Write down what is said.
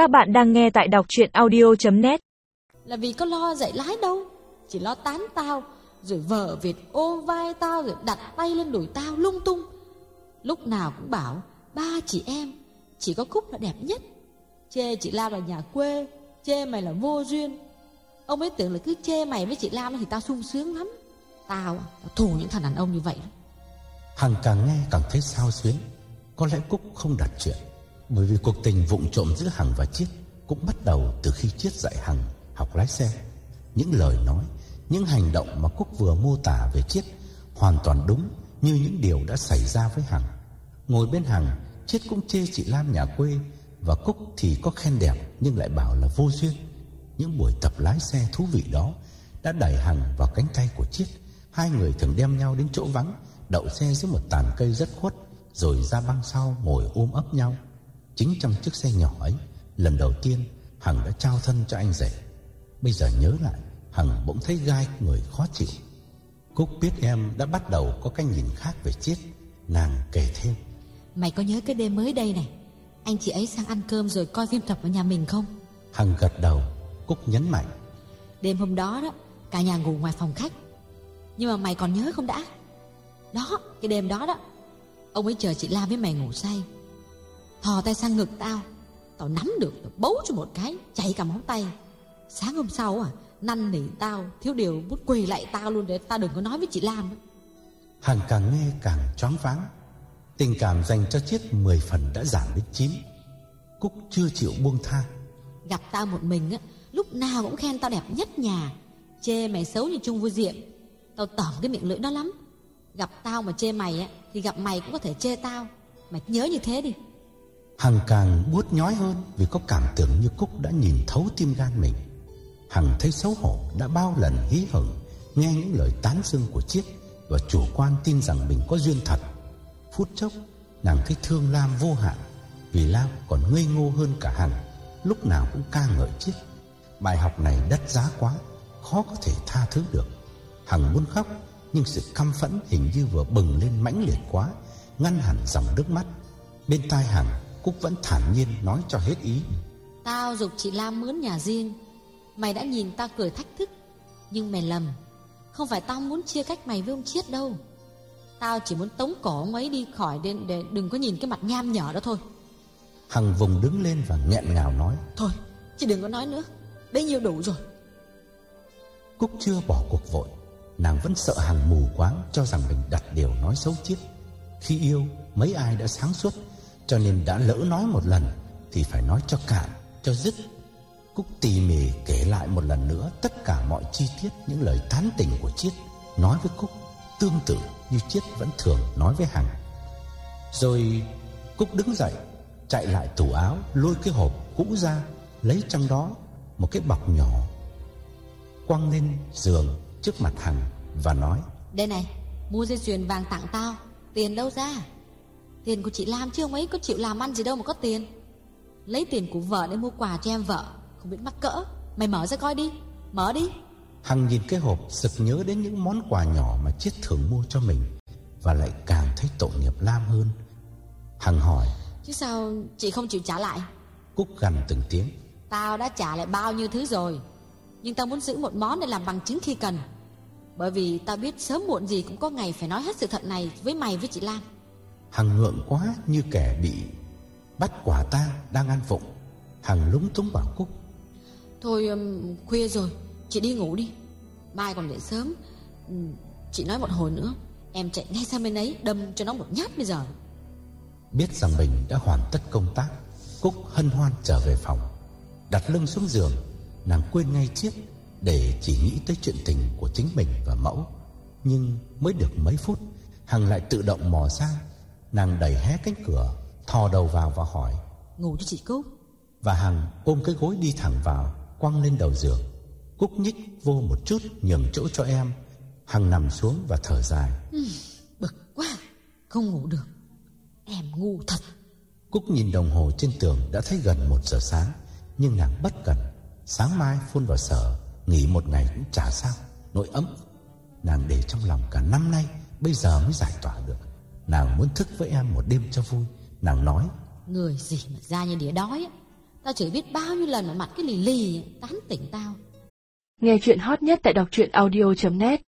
Các bạn đang nghe tại đọc chuyện audio.net Là vì có lo dạy lái đâu Chỉ lo tán tao Rồi vợ Việt ôm vai tao Rồi đặt tay lên đùi tao lung tung. Lúc nào cũng bảo Ba chị em Chỉ có Cúc là đẹp nhất. Chê chị Lam là nhà quê Chê mày là vô duyên. Ông ấy tưởng là cứ chê mày với chị Lam Thì tao sung sướng lắm. Tao à, tao thù những thằng đàn ông như vậy. Hằng càng nghe càng thấy sao xuyến. Có lẽ Cúc không đặt chuyện bởi vì cuộc tình vụng trộm giữa Hằng và Chiết Cũng bắt đầu từ khi Chiết dạy Hằng học lái xe. Những lời nói, Những hành động mà Cúc vừa mô tả về Chiết Hoàn toàn đúng như những điều đã xảy ra với Hằng. Ngồi bên Hằng, Chiết cũng chê chị Lam nhà quê Và Cúc thì có khen đẹp Nhưng lại bảo là vô duyên. Những buổi tập lái xe thú vị đó Đã đẩy Hằng vào cánh tay của Chiết. Hai người thường đem nhau đến chỗ vắng, Đậu xe dưới một tàn cây rất khuất, Rồi ra băng sau ngồi ôm ấp nhau. Chính trong chiếc xe nhỏ ấy Lần đầu tiên Hằng đã trao thân cho anh rể. Bây giờ nhớ lại Hằng bỗng thấy gai người khó chịu. Cúc biết em đã bắt đầu có cái nhìn khác về Chiết Nàng kể thêm. Mày có nhớ cái đêm mới đây này Anh chị ấy sang ăn cơm rồi coi phim tập ở nhà mình không? Hằng gật đầu Cúc nhấn mạnh. Đêm hôm đó đó Cả nhà ngủ ngoài phòng khách. Nhưng mà mày còn nhớ không đã? Đó cái đêm đó đó Ông ấy chờ chị Lam với mày ngủ say Thò tay sang ngực tao. Tao nắm được rồi bấu cho một cái Chạy cả móng tay. Sáng hôm sau à Năn nỉ tao Thiếu điều bút quỳ lại tao luôn Để tao đừng có nói với chị Lam Hằng càng nghe càng choáng váng. Tình cảm dành cho Chiết 10 phần đã giảm đến 9 Cúc chưa chịu buông tha. Gặp tao một mình á Lúc nào cũng khen tao đẹp nhất nhà. Chê mày xấu như Trung Vui Diệm. Tao tởm cái miệng lưỡi đó lắm. Gặp tao mà chê mày á Thì gặp mày cũng có thể chê tao. Mày nhớ như thế đi Hằng càng buốt nhói hơn Vì có cảm tưởng như Cúc đã nhìn thấu tim gan mình. Hằng thấy xấu hổ Đã bao lần hí hửng, Nghe những lời tán dương của Chiết Và chủ quan tin rằng mình có duyên thật. Phút chốc, Nàng thấy thương Lam vô hạn Vì Lam còn ngây ngô hơn cả Hằng, Lúc nào cũng ca ngợi Chiết Bài học này đắt giá quá, Khó có thể tha thứ được. Hằng muốn khóc, Nhưng sự căm phẫn hình như vừa bừng lên mãnh liệt quá, Ngăn hẳn dòng nước mắt. Bên tai Hằng Cúc vẫn thản nhiên nói cho hết ý. Tao dục chị Lam mướn nhà riêng. Mày đã nhìn tao cười thách thức. Nhưng mày lầm. Không phải tao muốn chia cách mày với ông Chiết đâu. Tao chỉ muốn tống cổ ông ấy đi khỏi để, để đừng có nhìn cái mặt nham nhở đó thôi. Hằng vùng đứng lên và nghẹn ngào nói. Thôi chị đừng có nói nữa. Bấy nhiêu đủ rồi. Cúc chưa bỏ cuộc vội. Nàng vẫn sợ Hằng mù quáng Cho rằng mình đặt điều nói xấu Chiết. Khi yêu mấy ai đã sáng suốt cho nên đã lỡ nói một lần Thì phải nói cho cạn, cho dứt. Cúc tỉ mỉ kể lại một lần nữa Tất cả mọi chi tiết Những lời tán tỉnh của Chiết. Nói với Cúc tương tự như Chiết vẫn thường nói với Hằng. Rồi Cúc đứng dậy Chạy lại tủ áo Lôi cái hộp cũ ra Lấy trong đó một cái bọc nhỏ Quăng lên giường trước mặt Hằng Và nói Đây này Mua dây chuyền vàng tặng tao Tiền đâu ra? Tiền của chị Lam chứ ông ấy có chịu làm ăn gì đâu mà có tiền. Lấy tiền của vợ để mua quà cho em vợ Không biết mắc cỡ. Mày mở ra coi đi Mở đi. Hằng nhìn cái hộp sực nhớ đến những món quà nhỏ mà Chiết thường mua cho mình Và lại càng thấy tội nghiệp Lam hơn. Hằng hỏi Chứ sao chị không chịu trả lại? Cúc gằn từng tiếng. Tao đã trả lại bao nhiêu thứ rồi Nhưng tao muốn giữ một món để làm bằng chứng khi cần. Bởi vì tao biết sớm muộn gì cũng có ngày phải nói hết sự thật này với mày với chị Lam Hằng ngượng quá như kẻ bị bắt quả tang đang ăn vụng Hằng lúng túng bảo Cúc. Thôi um, khuya rồi Chị đi ngủ đi. Mai còn dậy sớm. Um, Chị nói một hồi nữa Em chạy ngay sang bên ấy đâm cho nó một nhát bây giờ. Biết rằng mình đã hoàn tất công tác Cúc hân hoan trở về phòng. Đặt lưng xuống giường Nàng quên ngay chiếc Để chỉ nghĩ tới chuyện tình của chính mình và mẫu. Nhưng mới được mấy phút Hằng lại tự động mò sang Nàng đẩy hé cánh cửa Thò đầu vào và hỏi. Ngủ cho chị Cúc. Và Hằng ôm cái gối đi thẳng vào Quăng lên đầu giường. Cúc nhích vô một chút nhường chỗ cho em. Hằng nằm xuống và thở dài. Ừ, Bực quá Không ngủ được. Em ngu thật. Cúc nhìn đồng hồ trên tường đã thấy gần một giờ sáng Nhưng nàng bất cần. Sáng mai phun vào sở Nghỉ một ngày cũng chả sao Nỗi ấm. Nàng để trong lòng cả năm nay Bây giờ mới giải tỏa được Nàng muốn thức với em một đêm cho vui. Nàng nói Người gì mà ra như đĩa đói Tao chỉ biết bao nhiêu lần mà mặt cái lì lì tán tỉnh tao. Nghe chuyện hot nhất tại đọc truyện audio.net